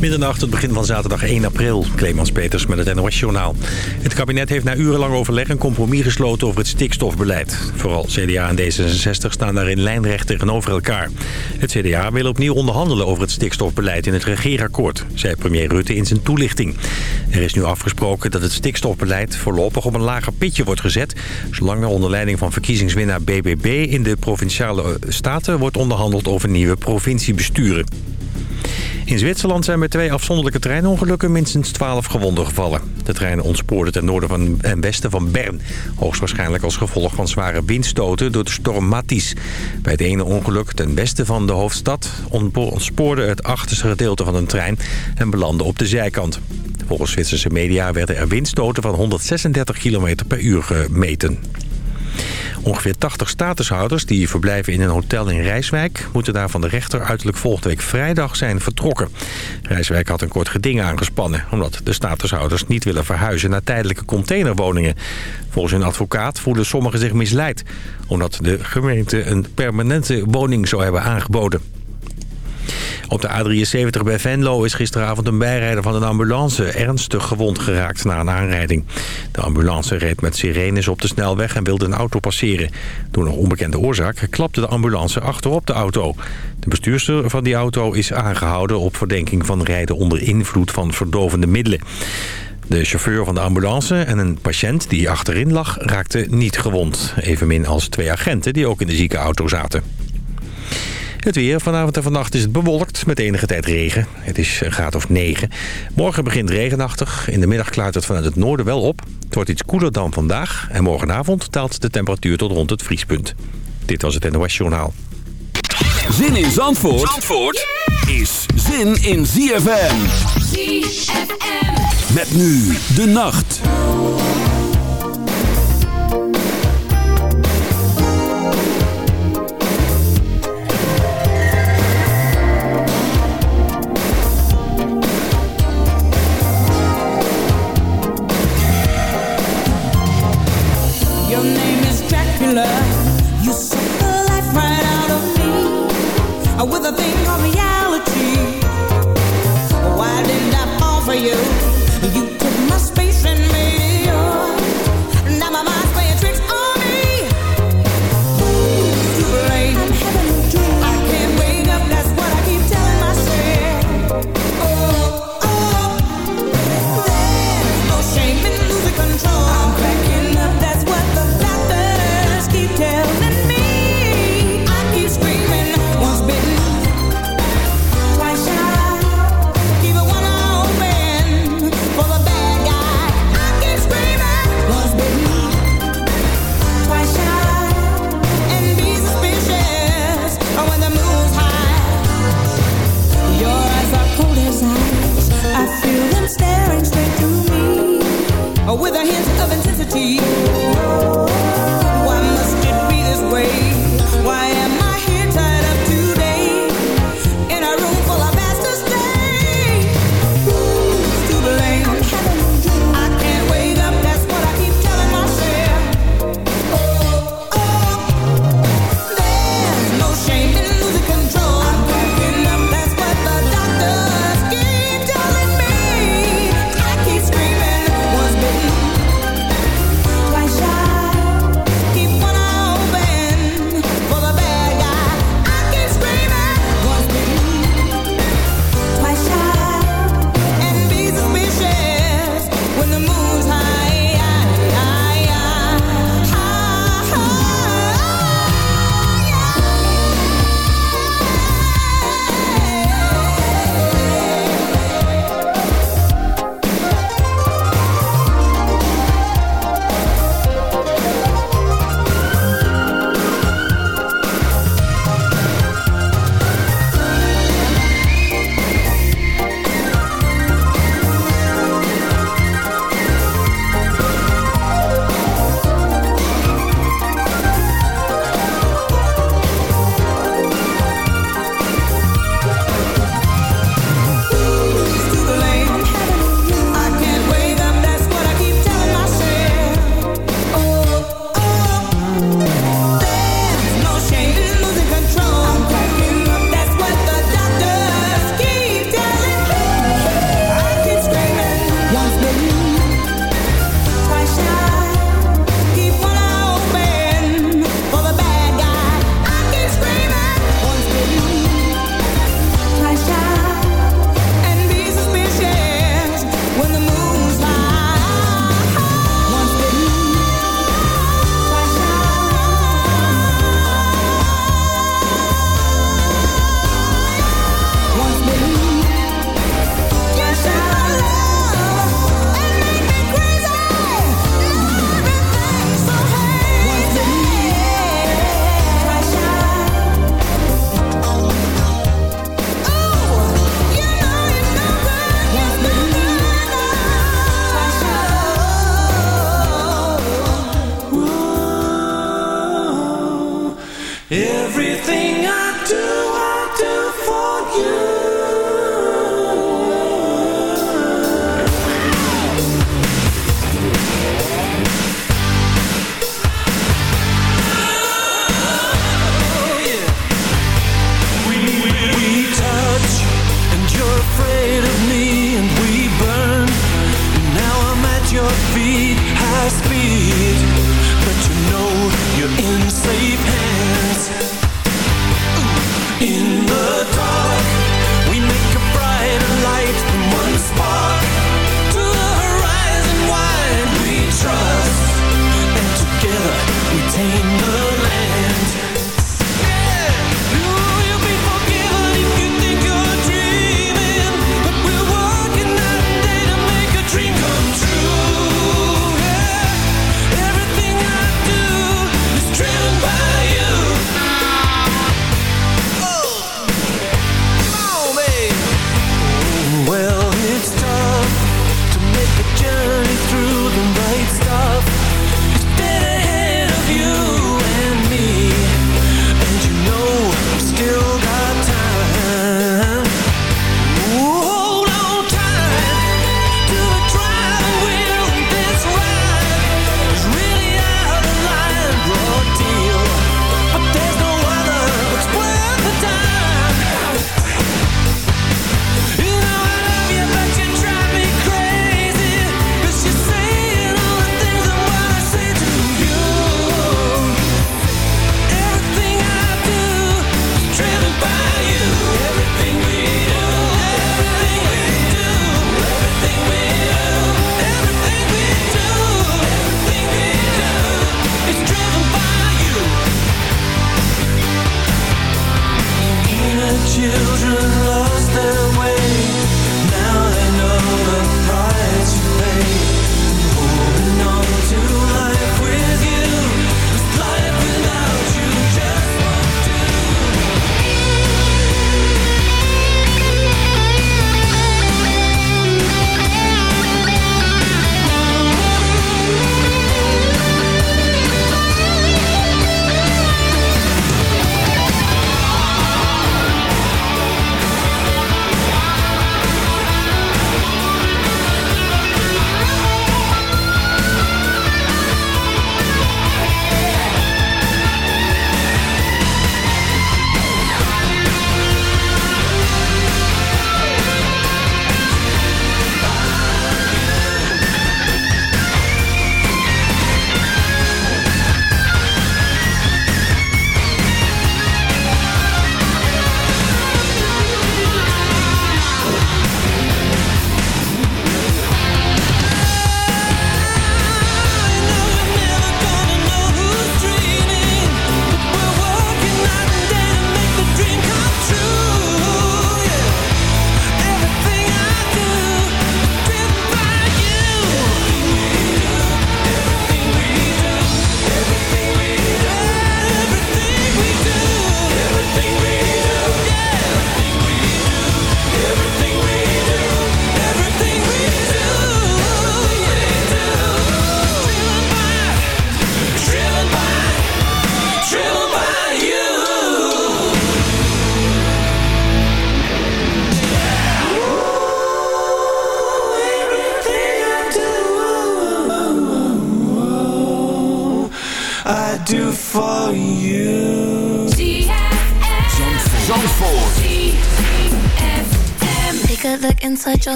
Middernacht, het begin van zaterdag 1 april. Clemens Peters met het NOS-journaal. Het kabinet heeft na urenlang overleg een compromis gesloten over het stikstofbeleid. Vooral CDA en D66 staan daarin lijnrecht tegenover elkaar. Het CDA wil opnieuw onderhandelen over het stikstofbeleid in het regeerakkoord, zei premier Rutte in zijn toelichting. Er is nu afgesproken dat het stikstofbeleid voorlopig op een lager pitje wordt gezet... zolang er onder leiding van verkiezingswinnaar BBB in de provinciale staten wordt onderhandeld over nieuwe provinciebesturen. In Zwitserland zijn bij twee afzonderlijke treinongelukken minstens 12 gewonden gevallen. De trein ontspoorde ten noorden van, en westen van Bern. Hoogstwaarschijnlijk als gevolg van zware windstoten door de storm Matisse. Bij het ene ongeluk ten westen van de hoofdstad ontspoorde het achterste gedeelte van een trein en belandde op de zijkant. Volgens Zwitserse media werden er windstoten van 136 km per uur gemeten. Ongeveer 80 statushouders die verblijven in een hotel in Rijswijk... moeten daar van de rechter uiterlijk volgende week vrijdag zijn vertrokken. Rijswijk had een kort geding aangespannen... omdat de statushouders niet willen verhuizen naar tijdelijke containerwoningen. Volgens hun advocaat voelen sommigen zich misleid... omdat de gemeente een permanente woning zou hebben aangeboden. Op de A73 bij Venlo is gisteravond een bijrijder van een ambulance ernstig gewond geraakt na een aanrijding. De ambulance reed met sirenes op de snelweg en wilde een auto passeren. Door nog onbekende oorzaak klapte de ambulance achterop de auto. De bestuurster van die auto is aangehouden op verdenking van rijden onder invloed van verdovende middelen. De chauffeur van de ambulance en een patiënt die achterin lag raakten niet gewond. Evenmin als twee agenten die ook in de ziekenauto zaten. Het weer. Vanavond en vannacht is het bewolkt met enige tijd regen. Het is een graad of 9. Morgen begint regenachtig. In de middag klaart het vanuit het noorden wel op. Het wordt iets koeler dan vandaag. En morgenavond daalt de temperatuur tot rond het vriespunt. Dit was het NOS Journaal. Zin in Zandvoort, Zandvoort is zin in ZFM. ZFM. Met nu de nacht.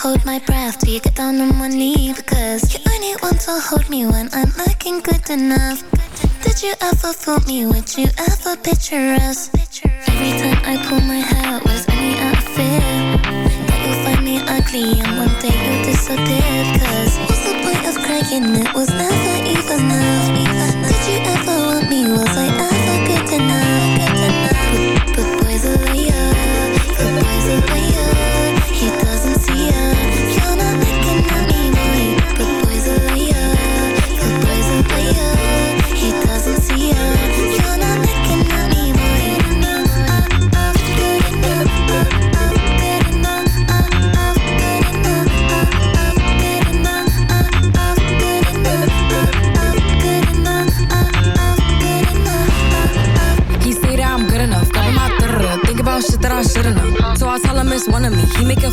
Hold my breath till you get down on one knee because you only want to hold me when I'm looking good enough. Did you ever fool me? Would you ever picture us? Every time I pull my hair, was only out of fear that you'll find me ugly and one day you'll disappear. Cause what's the point of crying? It was never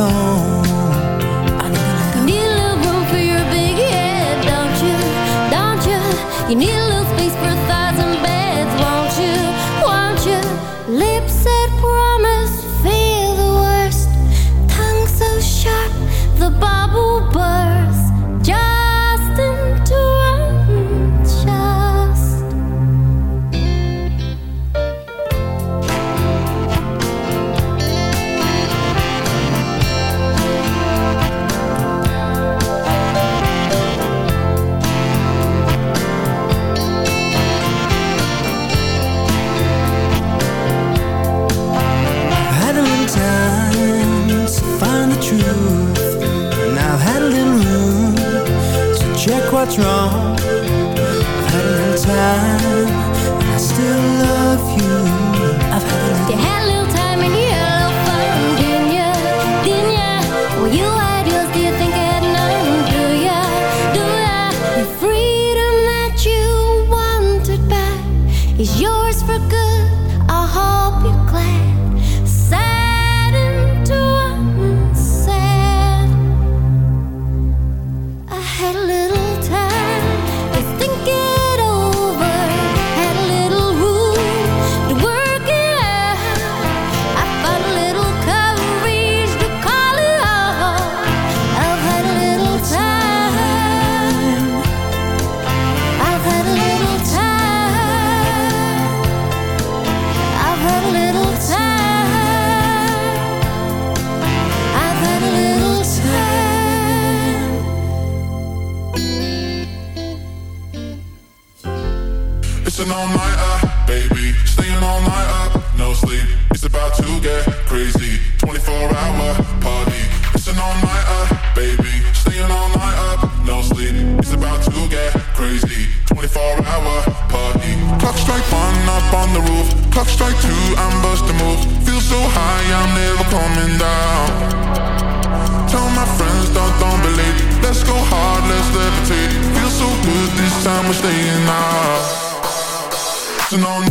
You? Need It's an all-nighter, uh, baby. Staying all night up, no sleep. It's about to get crazy. 24-hour party. It's an all-nighter, uh, baby. Staying all night up, no sleep. It's about to get crazy. 24-hour party. Clock strike one up on the roof. Clock strike two, I'm busting moves. Feel so high, I'm never coming down. Tell my friends, don't, don't believe Let's go hard, let's levitate Feel so good, this time we're staying out Oh.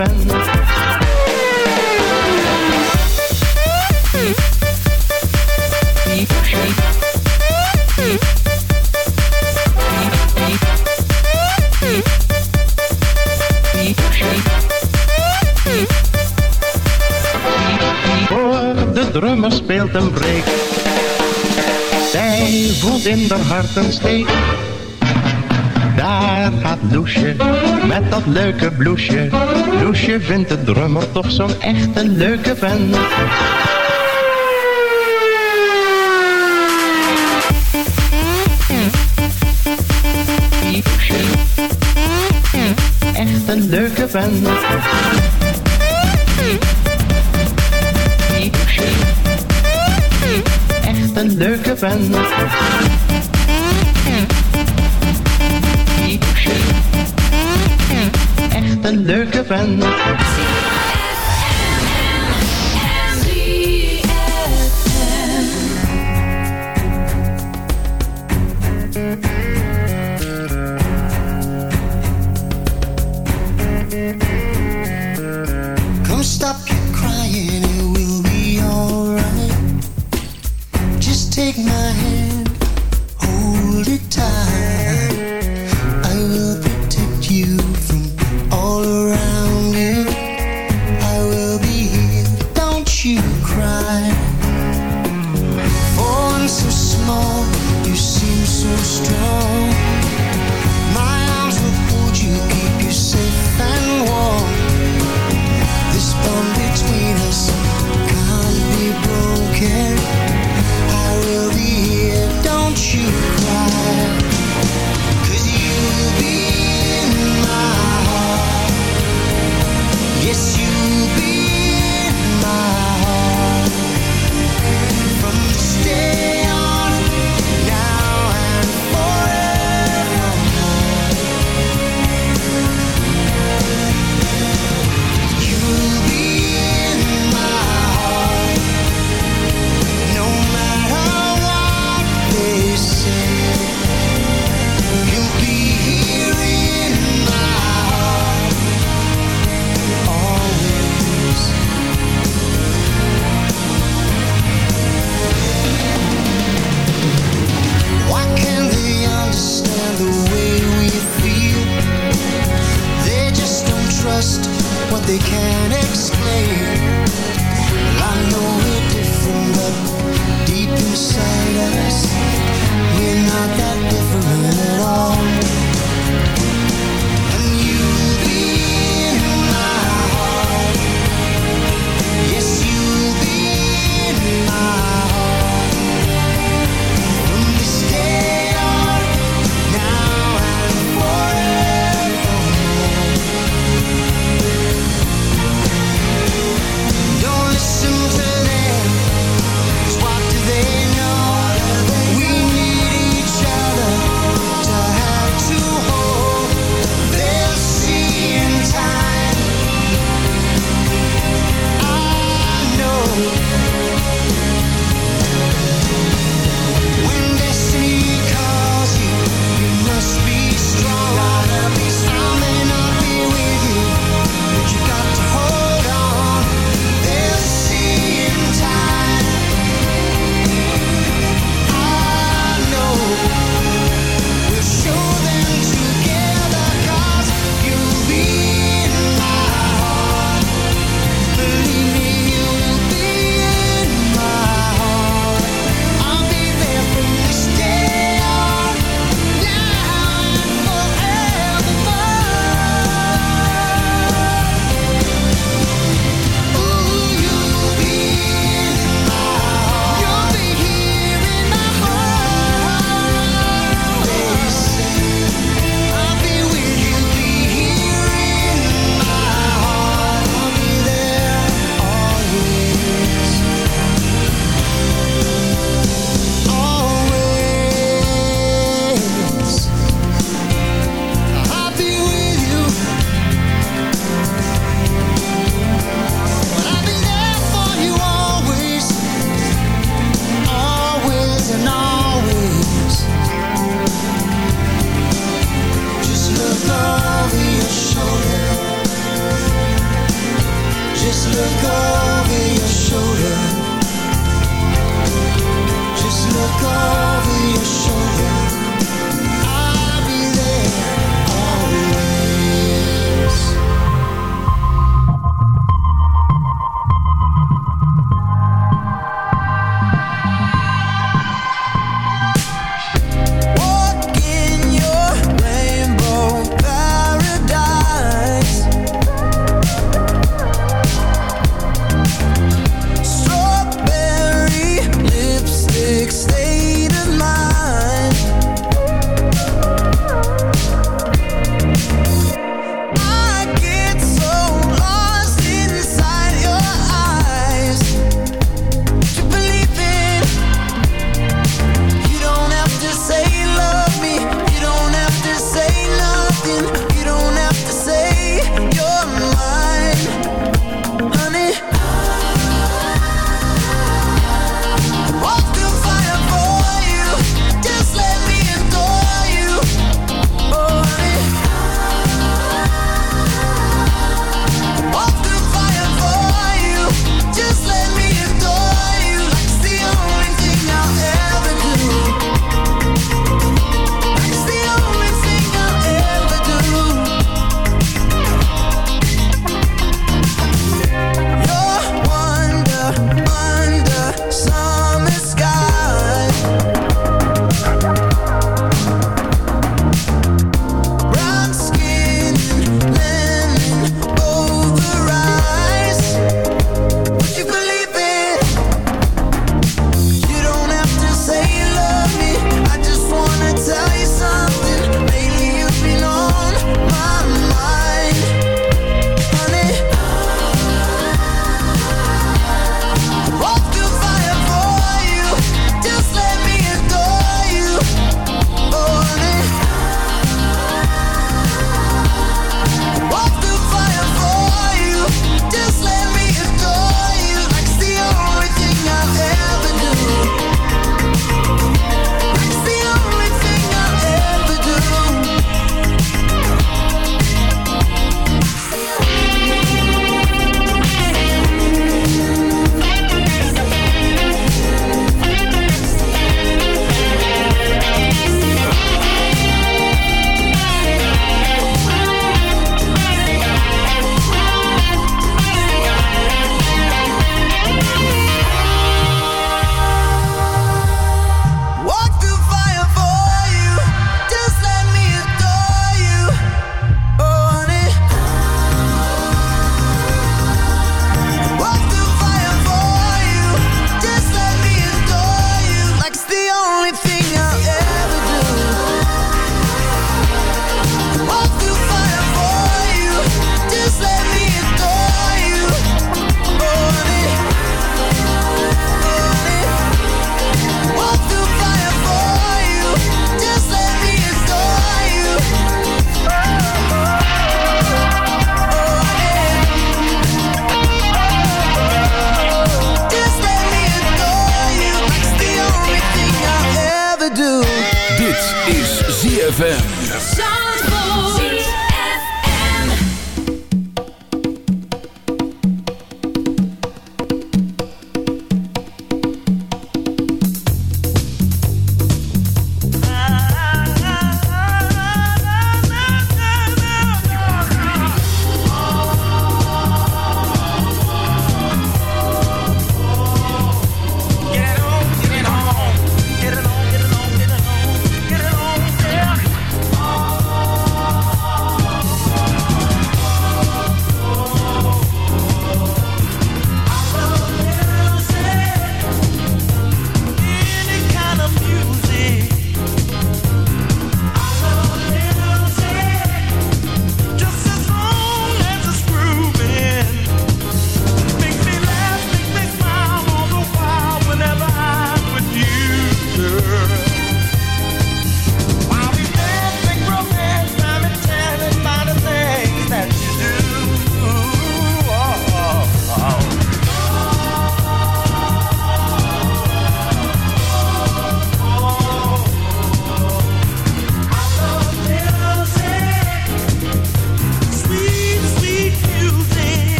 De drummer speelt een break. Zij voelt in haar hart een steek. Daar gaat Loesje met dat leuke bloesje. Je vindt de drummer toch zo'n echt een leuke vent. Echt een leuke vent. Echt een leuke vent. een leuke vent.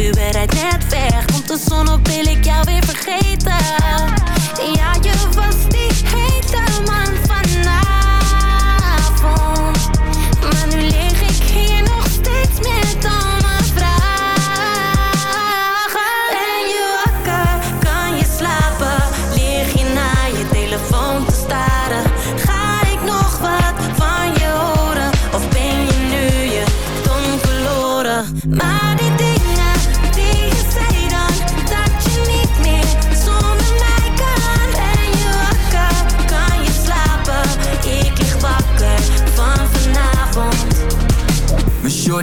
Uber rijdt net weg. Komt de zon op, wil ik jou weer vergeten. Ja, je was die hete man vanavond.